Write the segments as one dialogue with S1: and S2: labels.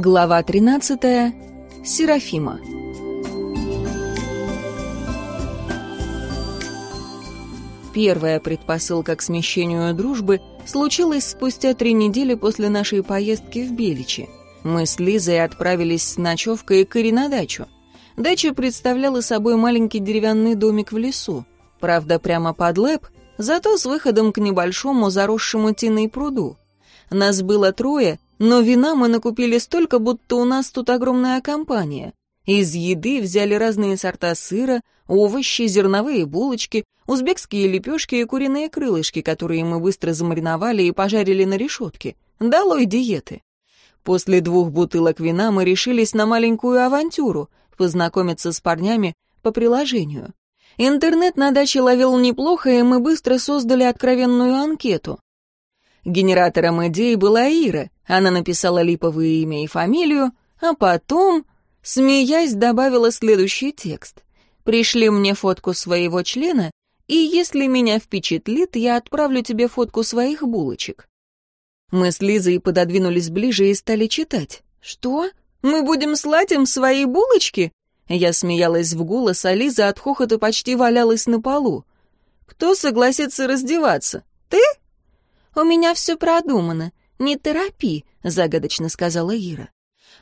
S1: Глава 13. Серафима. Первая предпосылка к смещению дружбы случилась спустя три недели после нашей поездки в Беличи. Мы с Лизой отправились с ночевкой к Ире на дачу. Дача представляла собой маленький деревянный домик в лесу, правда, прямо под лэп, зато с выходом к небольшому заросшему тиной пруду. Нас было трое — но вина мы накупили столько, будто у нас тут огромная компания. Из еды взяли разные сорта сыра, овощи, зерновые булочки, узбекские лепешки и куриные крылышки, которые мы быстро замариновали и пожарили на решетке. Долой диеты. После двух бутылок вина мы решились на маленькую авантюру — познакомиться с парнями по приложению. Интернет на даче ловил неплохо, и мы быстро создали откровенную анкету. Генератором идей была Ира, она написала липовое имя и фамилию, а потом, смеясь, добавила следующий текст. «Пришли мне фотку своего члена, и если меня впечатлит, я отправлю тебе фотку своих булочек». Мы с Лизой пододвинулись ближе и стали читать. «Что? Мы будем слать им свои булочки?» Я смеялась в голос, а Лиза от хохота почти валялась на полу. «Кто согласится раздеваться? Ты?» «У меня все продумано. «Не торопи», — загадочно сказала Ира.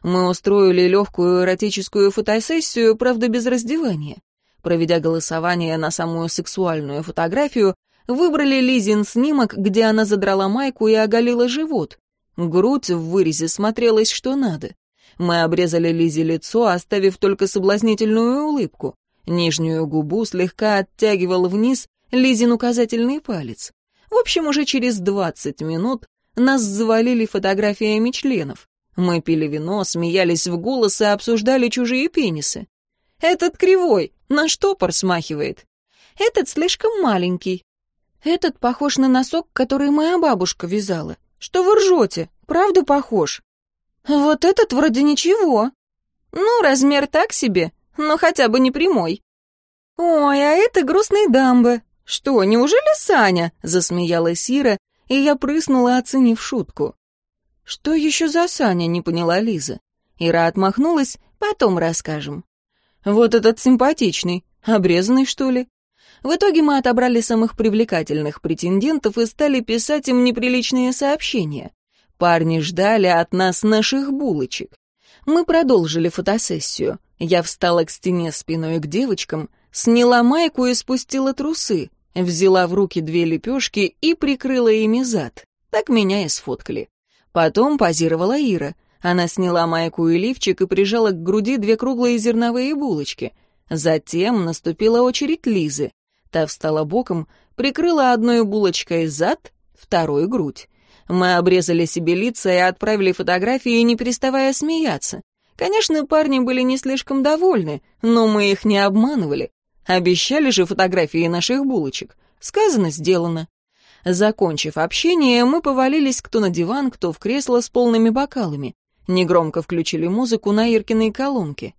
S1: «Мы устроили легкую эротическую фотосессию, правда, без раздевания. Проведя голосование на самую сексуальную фотографию, выбрали Лизин снимок, где она задрала майку и оголила живот. Грудь в вырезе смотрелась что надо. Мы обрезали Лизе лицо, оставив только соблазнительную улыбку. Нижнюю губу слегка оттягивал вниз Лизин указательный палец. В общем, уже через 20 минут нас завалили фотографиями членов. Мы пили вино, смеялись в голос и обсуждали чужие пенисы. «Этот кривой, на штопор смахивает». «Этот слишком маленький». «Этот похож на носок, который моя бабушка вязала». «Что вы ржете? Правда похож?» «Вот этот вроде ничего». «Ну, размер так себе, но хотя бы не прямой». «Ой, а это грустный дамбы». «Что, неужели Саня?» — засмеялась Ира и я прыснула, оценив шутку. «Что еще за Саня?» — не поняла Лиза. Ира отмахнулась, потом расскажем. «Вот этот симпатичный, обрезанный, что ли?» В итоге мы отобрали самых привлекательных претендентов и стали писать им неприличные сообщения. Парни ждали от нас наших булочек. Мы продолжили фотосессию. Я встала к стене спиной к девочкам, сняла майку и спустила трусы взяла в руки две лепешки и прикрыла ими зад. Так меня и сфоткали. Потом позировала Ира. Она сняла майку и лифчик и прижала к груди две круглые зерновые булочки. Затем наступила очередь Лизы. Та встала боком, прикрыла одной булочкой зад, второй — грудь. Мы обрезали себе лица и отправили фотографии, не переставая смеяться. Конечно, парни были не слишком довольны, но мы их не обманывали. Обещали же фотографии наших булочек. Сказано, сделано. Закончив общение, мы повалились кто на диван, кто в кресло с полными бокалами. Негромко включили музыку на Иркиной колонке.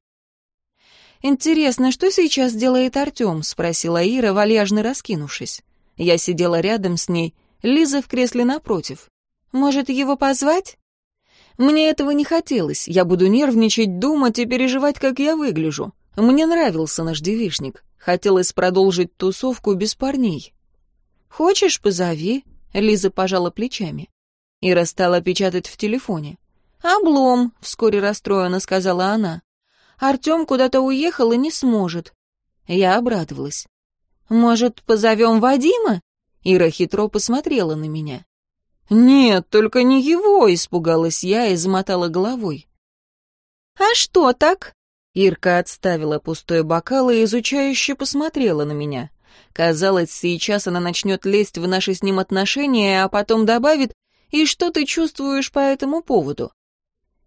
S1: «Интересно, что сейчас делает Артем?» — спросила Ира, вальяжно раскинувшись. Я сидела рядом с ней, Лиза в кресле напротив. «Может, его позвать?» Мне этого не хотелось, я буду нервничать, думать и переживать, как я выгляжу. Мне нравился наш девишник. Хотелось продолжить тусовку без парней. «Хочешь, позови», — Лиза пожала плечами. Ира стала печатать в телефоне. «Облом», — вскоре расстроена сказала она. «Артем куда-то уехал и не сможет». Я обрадовалась. «Может, позовем Вадима?» Ира хитро посмотрела на меня. «Нет, только не его», — испугалась я и замотала головой. «А что так?» Ирка отставила пустой бокал и изучающе посмотрела на меня. Казалось, сейчас она начнет лезть в наши с ним отношения, а потом добавит «И что ты чувствуешь по этому поводу?»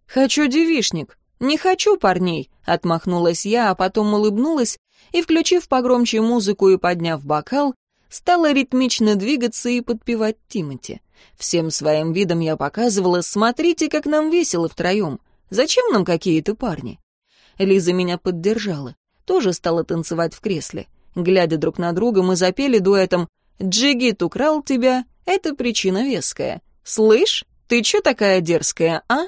S1: «Хочу девишник. Не хочу парней», — отмахнулась я, а потом улыбнулась и, включив погромче музыку и подняв бокал, стала ритмично двигаться и подпевать Тимати. Всем своим видом я показывала «Смотрите, как нам весело втроем. Зачем нам какие-то парни?» Лиза меня поддержала. Тоже стала танцевать в кресле. Глядя друг на друга, мы запели дуэтом «Джигит украл тебя, это причина веская». «Слышь, ты чё такая дерзкая, а?»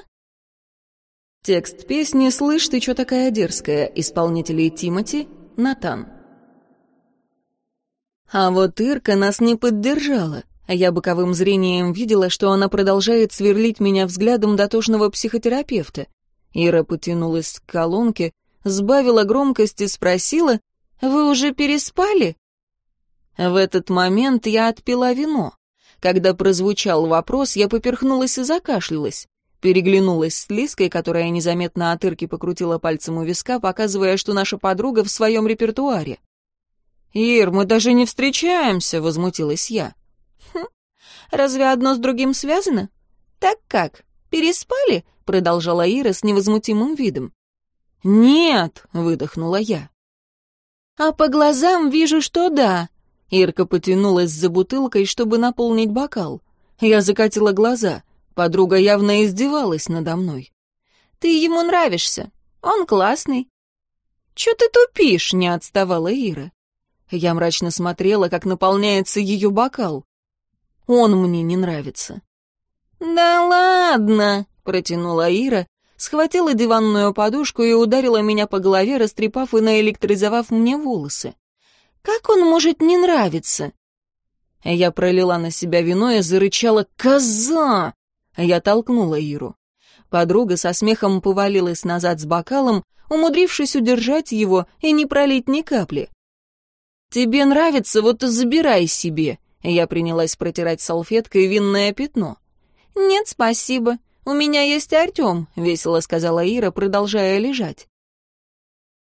S1: Текст песни «Слышь, ты чё такая дерзкая» исполнителей Тимати Натан. А вот Ирка нас не поддержала. Я боковым зрением видела, что она продолжает сверлить меня взглядом дотошного психотерапевта. Ира потянулась к колонке, сбавила громкость и спросила, «Вы уже переспали?» В этот момент я отпила вино. Когда прозвучал вопрос, я поперхнулась и закашлялась. Переглянулась с Лиской, которая незаметно от Ирки покрутила пальцем у виска, показывая, что наша подруга в своем репертуаре. «Ир, мы даже не встречаемся», — возмутилась я.
S2: «Хм, разве одно с другим связано? Так как, переспали?» — продолжала Ира с невозмутимым видом.
S1: «Нет!» — выдохнула я.
S2: «А по глазам вижу, что да!»
S1: Ирка потянулась за бутылкой, чтобы наполнить бокал. Я закатила глаза. Подруга явно издевалась надо мной.
S2: «Ты ему нравишься. Он классный».
S1: «Чё ты тупишь?» — не отставала Ира. Я мрачно смотрела, как наполняется ее бокал. «Он мне не нравится».
S2: «Да ладно!»
S1: протянула Ира, схватила диванную подушку и ударила меня по голове, растрепав и наэлектризовав мне волосы.
S2: «Как он может не нравиться?»
S1: Я пролила на себя вино и зарычала «Коза!» Я толкнула Иру. Подруга со смехом повалилась назад с бокалом, умудрившись удержать его и не пролить ни капли. «Тебе нравится, вот и забирай себе!» Я принялась протирать салфеткой винное пятно.
S2: «Нет, спасибо. «У меня есть Артем», — весело сказала Ира, продолжая лежать.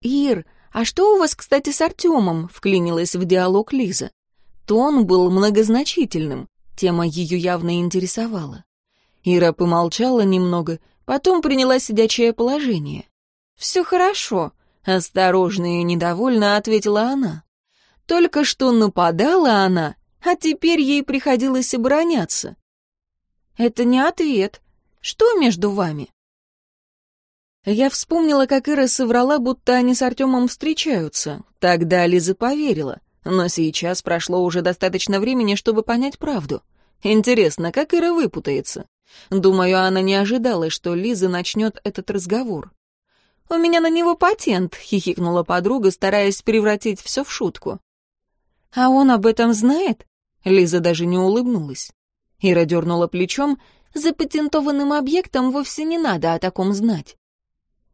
S1: «Ир, а что у вас, кстати, с Артемом?» — вклинилась в диалог Лиза. Тон был многозначительным, тема ее явно интересовала. Ира помолчала немного, потом приняла сидячее положение. «Все хорошо», — осторожно и недовольно ответила она. «Только что нападала она, а теперь ей приходилось обороняться». «Это не ответ», что между вами?» Я вспомнила, как Ира соврала, будто они с Артемом встречаются. Тогда Лиза поверила. Но сейчас прошло уже достаточно времени, чтобы понять правду. Интересно, как Ира выпутается? Думаю, она не ожидала, что Лиза начнет этот разговор. «У меня на него патент», — хихикнула подруга, стараясь превратить все в шутку. «А он об этом знает?» Лиза даже не улыбнулась. Ира дернула плечом. «Запатентованным объектом вовсе не надо о таком знать».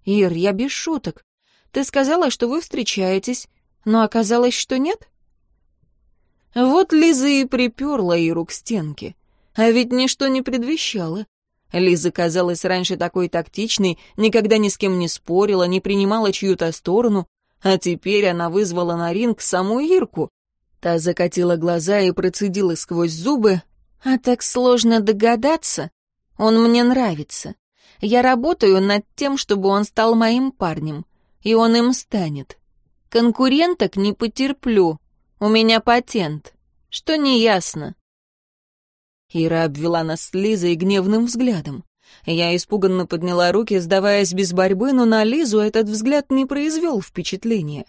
S1: «Ир, я без шуток. Ты сказала, что вы встречаетесь, но оказалось, что нет?» Вот Лиза и приперла Иру к стенке. А ведь ничто не предвещало. Лиза казалась раньше такой тактичной, никогда ни с кем не спорила, не принимала чью-то сторону, а теперь она вызвала на ринг саму Ирку. Та закатила глаза и процедила сквозь зубы. А так сложно догадаться. Он мне нравится. Я работаю над тем, чтобы он стал моим парнем. И он им станет. Конкуренток не потерплю. У меня патент. Что неясно. Ира обвела нас с Лизой гневным взглядом. Я испуганно подняла руки, сдаваясь без борьбы, но на Лизу этот взгляд не произвел впечатления.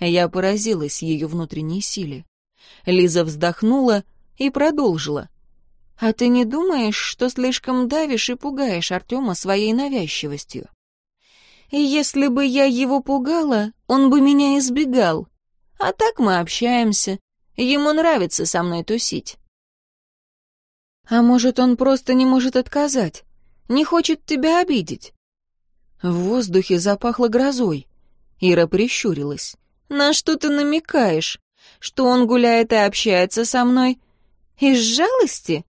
S1: Я поразилась ее внутренней силе. Лиза вздохнула и продолжила. А ты не думаешь, что слишком давишь и пугаешь Артема своей навязчивостью? Если бы я его пугала, он бы меня избегал. А так мы общаемся. Ему нравится со мной тусить. А может, он просто не может отказать? Не хочет тебя обидеть? В воздухе запахло грозой. Ира прищурилась. «На что ты намекаешь? Что он гуляет и общается со мной? Из жалости?»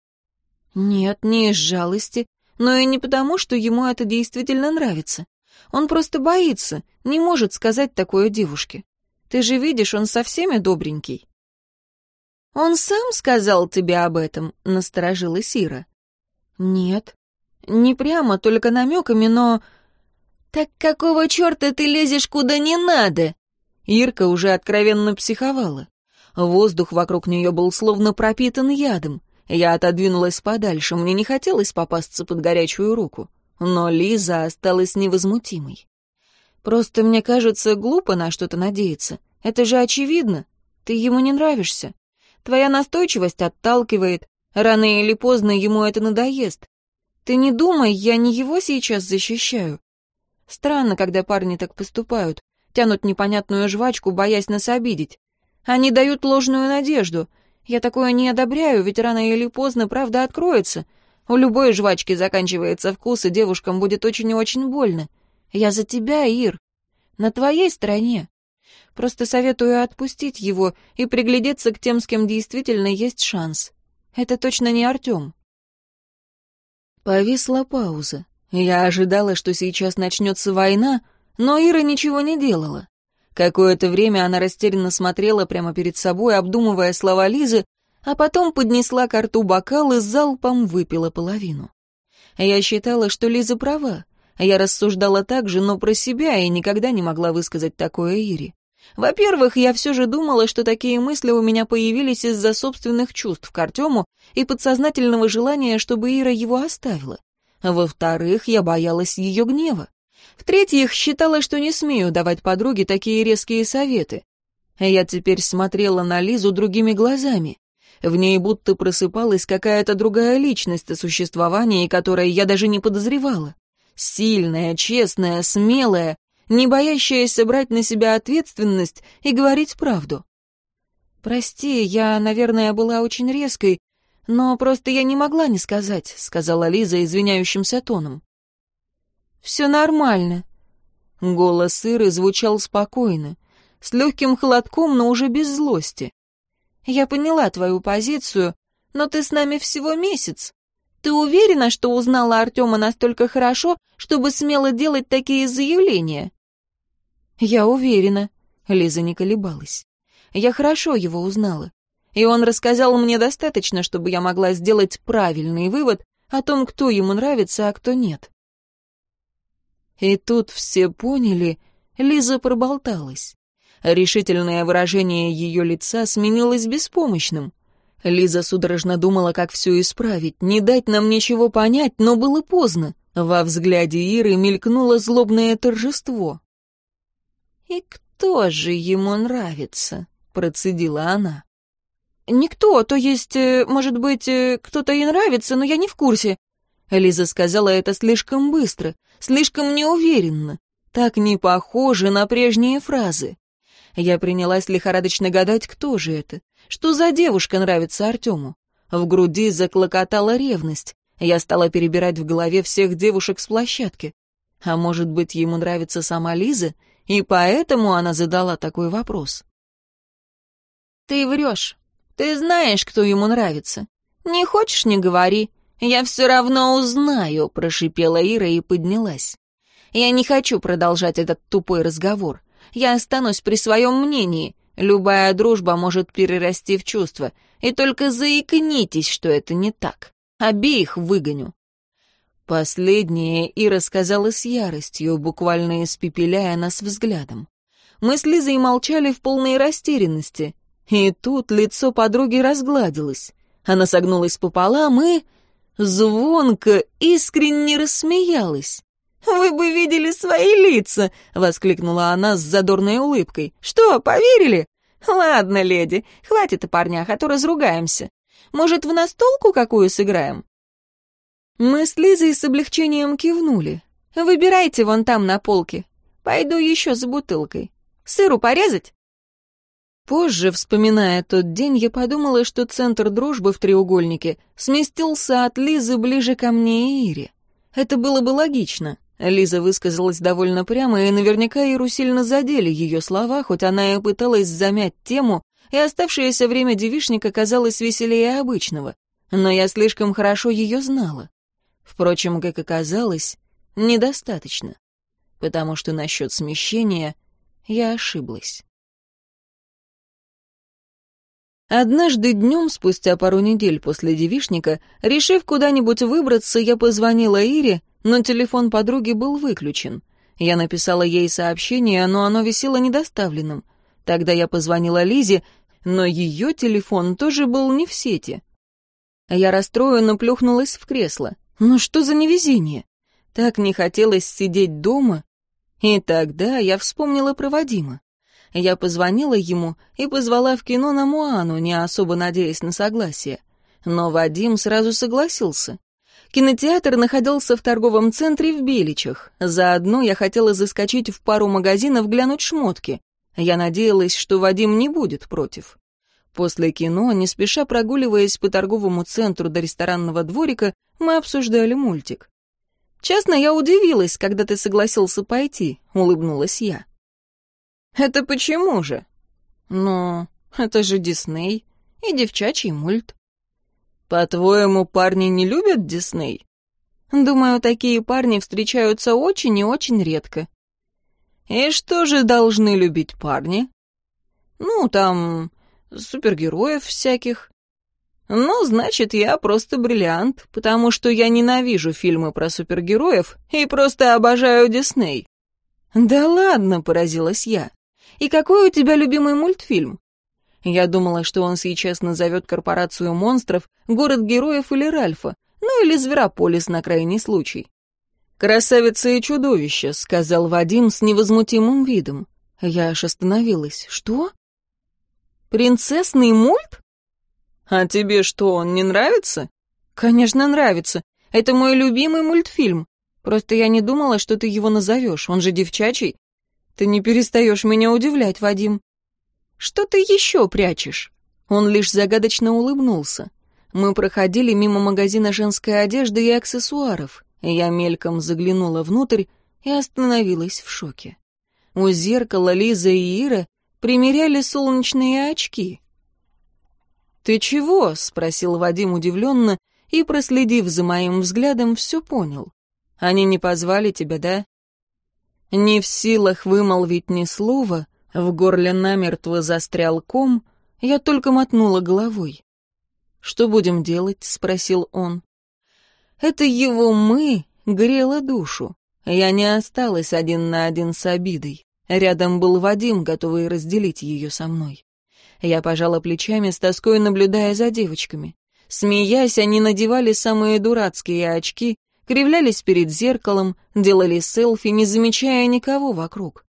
S1: Нет, не из жалости, но и не потому, что ему это действительно нравится. Он просто боится, не может сказать такое девушке. Ты же видишь, он со всеми добренький. «Он сам сказал тебе об этом?» — насторожила Сира. «Нет. Не прямо, только намеками, но...» «Так какого черта ты лезешь куда не надо?» Ирка уже откровенно психовала. Воздух вокруг нее был словно пропитан ядом. Я отодвинулась подальше, мне не хотелось попасться под горячую руку. Но Лиза осталась невозмутимой. «Просто мне кажется, глупо на что-то надеяться. Это же очевидно. Ты ему не нравишься. Твоя настойчивость отталкивает. Рано или поздно ему это надоест. Ты не думай, я не его сейчас защищаю.
S2: Странно, когда парни так поступают, тянут непонятную жвачку, боясь нас обидеть. Они дают ложную надежду. Я такое не одобряю, ведь рано или поздно правда откроется. У любой жвачки заканчивается вкус, и девушкам будет очень и очень больно. Я за тебя, Ир. На твоей стороне. Просто советую отпустить его и приглядеться к тем, с кем действительно есть шанс. Это точно не Артем.
S1: Повисла пауза. Я ожидала, что сейчас начнется война, но Ира ничего не делала. Какое-то время она растерянно смотрела прямо перед собой, обдумывая слова Лизы, а потом поднесла к рту бокал и залпом выпила половину. Я считала, что Лиза права. Я рассуждала так же, но про себя, и никогда не могла высказать такое Ире. Во-первых, я все же думала, что такие мысли у меня появились из-за собственных чувств к Артему и подсознательного желания, чтобы Ира его оставила. Во-вторых, я боялась ее гнева. В-третьих, считала, что не смею давать подруге такие резкие советы. Я теперь смотрела на Лизу другими глазами. В ней будто просыпалась какая-то другая личность, о существовании которой я даже не подозревала. Сильная, честная, смелая, не боящаяся брать на себя ответственность и говорить правду. «Прости, я, наверное, была очень резкой, но просто я не могла не сказать», — сказала Лиза извиняющимся тоном все нормально». Голос Иры звучал спокойно, с легким холодком, но уже без злости. «Я поняла твою позицию, но ты с нами всего месяц. Ты уверена, что узнала Артема настолько хорошо, чтобы смело делать такие заявления?» «Я уверена», — Лиза не колебалась. «Я хорошо его узнала, и он рассказал мне достаточно, чтобы я могла сделать правильный вывод о том, кто ему нравится, а кто нет». И тут все поняли, Лиза проболталась. Решительное выражение ее лица сменилось беспомощным. Лиза судорожно думала, как все исправить, не дать нам ничего понять, но было поздно. Во взгляде Иры мелькнуло злобное торжество. «И кто же ему нравится?» — процедила она. «Никто, то есть, э, может быть, э, кто-то и нравится, но я не в курсе. Элиза сказала это слишком быстро, слишком неуверенно, так не похоже на прежние фразы. Я принялась лихорадочно гадать, кто же это, что за девушка нравится Артему. В груди заклокотала ревность. Я стала перебирать в голове всех девушек с площадки. А может быть, ему нравится сама Лиза, и поэтому она задала такой вопрос. «Ты врешь. Ты знаешь, кто ему нравится. Не хочешь — не говори. «Я все равно узнаю», — прошипела Ира и поднялась. «Я не хочу продолжать этот тупой разговор. Я останусь при своем мнении. Любая дружба может перерасти в чувство. И только заикнитесь, что это не так. Обеих выгоню». Последнее Ира сказала с яростью, буквально испепеляя нас взглядом. Мы с Лизой молчали в полной растерянности. И тут лицо подруги разгладилось. Она согнулась пополам и звонко, искренне рассмеялась. «Вы бы видели свои лица!» — воскликнула она с задорной улыбкой. «Что, поверили? Ладно, леди, хватит о парнях, а то разругаемся. Может, в настолку какую сыграем?» Мы с Лизой с облегчением кивнули. «Выбирайте вон там на полке. Пойду еще за бутылкой. Сыру порезать?» Позже, вспоминая тот день, я подумала, что центр дружбы в треугольнике сместился от Лизы ближе ко мне и Ире. Это было бы логично. Лиза высказалась довольно прямо, и наверняка Иру сильно задели ее слова, хоть она и пыталась замять тему, и оставшееся время девишник оказалось веселее обычного. Но я слишком хорошо ее знала. Впрочем, как оказалось, недостаточно. Потому что насчет смещения я ошиблась. Однажды днем, спустя пару недель после девишника, решив куда-нибудь выбраться, я позвонила Ире, но телефон подруги был выключен. Я написала ей сообщение, но оно висело недоставленным. Тогда я позвонила Лизе, но ее телефон тоже был не в сети. Я расстроенно плюхнулась в кресло. Ну что за невезение? Так не хотелось сидеть дома. И тогда я вспомнила про Вадима. Я позвонила ему и позвала в кино на Муану, не особо надеясь на согласие. Но Вадим сразу согласился. Кинотеатр находился в торговом центре в Беличах. Заодно я хотела заскочить в пару магазинов глянуть шмотки. Я надеялась, что Вадим не будет против. После кино, не спеша прогуливаясь по торговому центру до ресторанного дворика, мы обсуждали мультик. «Честно, я удивилась, когда ты согласился пойти», — улыбнулась я. «Это почему же?» «Ну, это же Дисней и девчачий мульт». «По-твоему, парни не любят Дисней?» «Думаю, такие парни встречаются очень и очень редко». «И что же должны любить парни?» «Ну, там, супергероев всяких». «Ну, значит, я просто бриллиант, потому что я ненавижу фильмы про супергероев и просто обожаю Дисней». «Да ладно», — поразилась я. И какой у тебя любимый мультфильм? Я думала, что он сейчас назовет корпорацию монстров, город героев или Ральфа, ну или Зверополис на крайний случай. «Красавица и чудовище», — сказал Вадим с невозмутимым видом. Я аж остановилась. «Что? Принцессный мульт?» «А тебе что, он не нравится?» «Конечно, нравится. Это мой любимый мультфильм. Просто я не думала, что ты его назовешь, он же девчачий. Ты не перестаешь меня удивлять, Вадим. Что ты еще прячешь? Он лишь загадочно улыбнулся. Мы проходили мимо магазина женской одежды и аксессуаров. Я мельком заглянула внутрь и остановилась в шоке. У зеркала Лиза и Ира примеряли солнечные очки. «Ты чего?» — спросил Вадим удивленно и, проследив за моим взглядом, все понял. «Они не позвали тебя, да?» Не в силах вымолвить ни слова, в горле намертво застрял ком, я только мотнула головой. «Что будем делать?» — спросил он. «Это его «мы» грело душу. Я не осталась один на один с обидой. Рядом был Вадим, готовый разделить ее со мной. Я пожала плечами, с тоской наблюдая за девочками. Смеясь, они надевали самые дурацкие очки, кривлялись перед зеркалом, делали селфи, не замечая никого вокруг.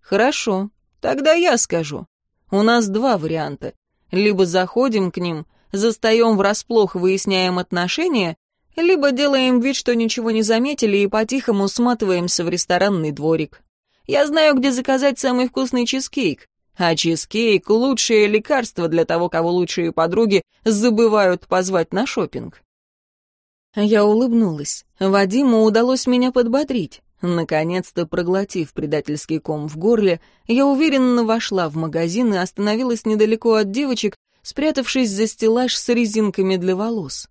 S1: «Хорошо, тогда я скажу. У нас два варианта. Либо заходим к ним, застаем врасплох, выясняем отношения, либо делаем вид, что ничего не заметили и по-тихому сматываемся в ресторанный дворик. Я знаю, где заказать самый вкусный чизкейк, а чизкейк — лучшее лекарство для того, кого лучшие подруги забывают позвать на шопинг. Я улыбнулась. Вадиму удалось меня подбодрить. Наконец-то, проглотив предательский ком в горле, я уверенно вошла в магазин и остановилась недалеко от девочек, спрятавшись за стеллаж с резинками для волос.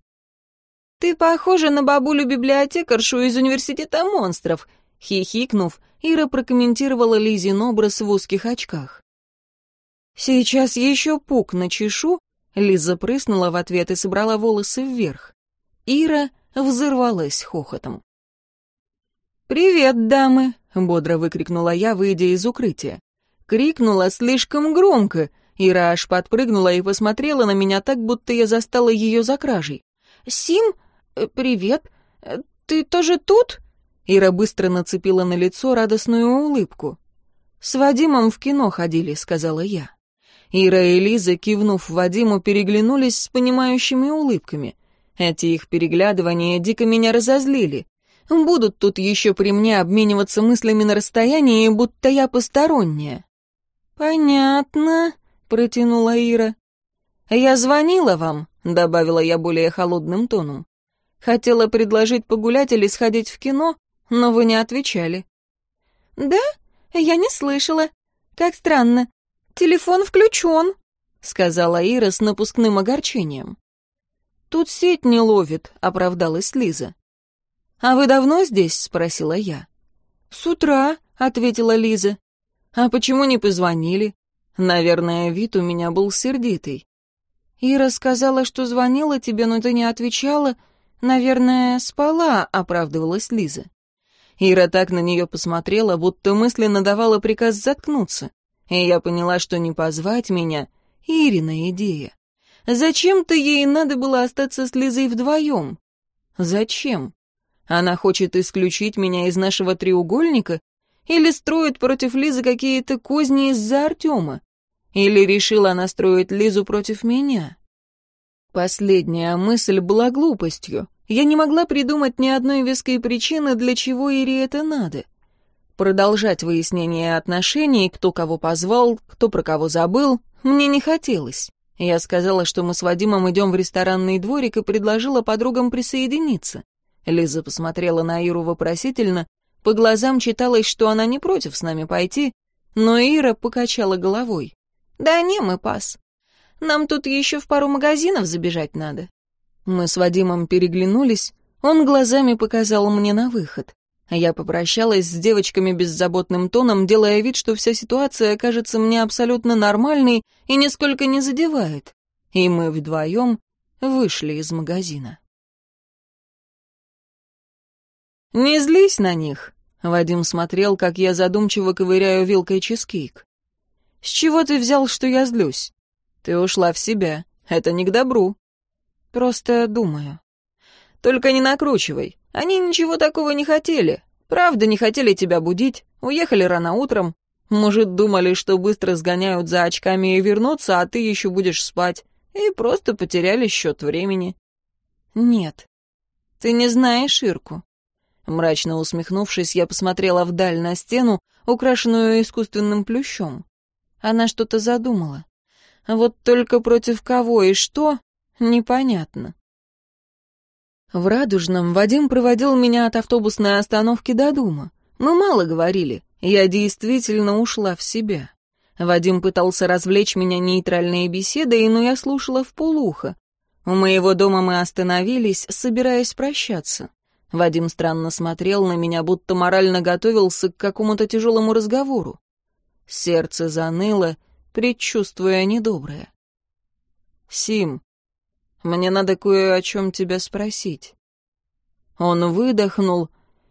S1: «Ты похожа на бабулю-библиотекаршу из университета монстров», — хихикнув, Ира прокомментировала Лизин образ в узких очках. «Сейчас еще пук на чешу», — Лиза прыснула в ответ и собрала волосы вверх. Ира взорвалась хохотом. «Привет, дамы!» — бодро выкрикнула я, выйдя из укрытия. Крикнула слишком громко. Ира аж подпрыгнула и посмотрела на меня так, будто я застала ее за кражей. «Сим? Э, привет! Ты тоже тут?» Ира быстро нацепила на лицо радостную улыбку. «С Вадимом в кино ходили», — сказала я. Ира и Лиза, кивнув Вадиму, переглянулись с понимающими улыбками — эти их переглядывания дико меня разозлили. Будут тут еще при мне обмениваться мыслями на расстоянии, будто я посторонняя. «Понятно», — протянула Ира. «Я звонила вам», — добавила я более холодным тоном. «Хотела предложить погулять или сходить в кино, но вы не отвечали». «Да? Я не слышала. Как странно. Телефон включен», — сказала Ира с напускным огорчением. «Тут сеть не ловит», — оправдалась Лиза. «А вы давно здесь?» — спросила я. «С утра», — ответила Лиза. «А почему не позвонили?» Наверное, вид у меня был сердитый. «Ира сказала, что звонила тебе, но ты не отвечала. Наверное, спала», — оправдывалась Лиза. Ира так на нее посмотрела, будто мысленно давала приказ заткнуться. И я поняла, что не позвать меня — Ирина идея. Зачем-то ей надо было остаться с Лизой вдвоем. Зачем? Она хочет исключить меня из нашего треугольника или строит против Лизы какие-то козни из-за Артема? Или решила настроить Лизу против меня? Последняя мысль была глупостью. Я не могла придумать ни одной веской причины, для чего Ире это надо. Продолжать выяснение отношений, кто кого позвал, кто про кого забыл, мне не хотелось. Я сказала, что мы с Вадимом идем в ресторанный дворик и предложила подругам присоединиться. Лиза посмотрела на Иру вопросительно, по глазам читалось, что она не против с нами пойти, но Ира покачала головой. «Да не, мы пас. Нам тут еще в пару магазинов забежать надо». Мы с Вадимом переглянулись, он глазами показал мне на выход. А я попрощалась с девочками беззаботным тоном, делая вид, что вся ситуация кажется мне абсолютно нормальной и нисколько не задевает. И мы вдвоем вышли из магазина. «Не злись на них», — Вадим смотрел, как я задумчиво ковыряю вилкой чизкейк. «С чего ты взял, что я злюсь? Ты ушла в себя. Это не к добру». «Просто думаю». «Только не накручивай. Они ничего такого не хотели. Правда, не хотели тебя будить. Уехали рано утром. Может, думали, что быстро сгоняют за очками и вернутся, а ты еще будешь спать. И просто потеряли счет времени. Нет. Ты не знаешь Ирку. Мрачно усмехнувшись, я посмотрела вдаль на стену, украшенную искусственным плющом. Она что-то задумала. Вот только против кого и что, непонятно. В Радужном Вадим проводил меня от автобусной остановки до дома. Мы мало говорили. Я действительно ушла в себя. Вадим пытался развлечь меня нейтральной беседой, но я слушала в полухо. У моего дома мы остановились, собираясь прощаться. Вадим странно смотрел на меня, будто морально готовился к какому-то тяжелому разговору. Сердце заныло, предчувствуя недоброе. «Сим, мне надо кое о чем тебя спросить». Он выдохнул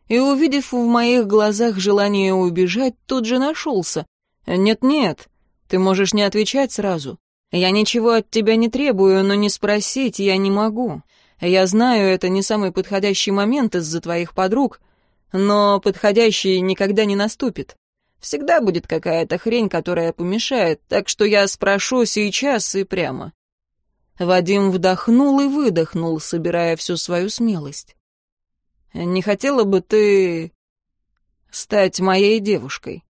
S1: и, увидев в моих глазах желание убежать, тут же нашелся. «Нет-нет, ты можешь не отвечать сразу. Я ничего от тебя не требую, но не спросить я не могу. Я знаю, это не самый подходящий момент из-за твоих подруг, но подходящий никогда не наступит. Всегда будет какая-то хрень, которая помешает, так что я спрошу сейчас и прямо. Вадим вдохнул и выдохнул, собирая всю свою смелость. «Не хотела бы ты стать моей девушкой?»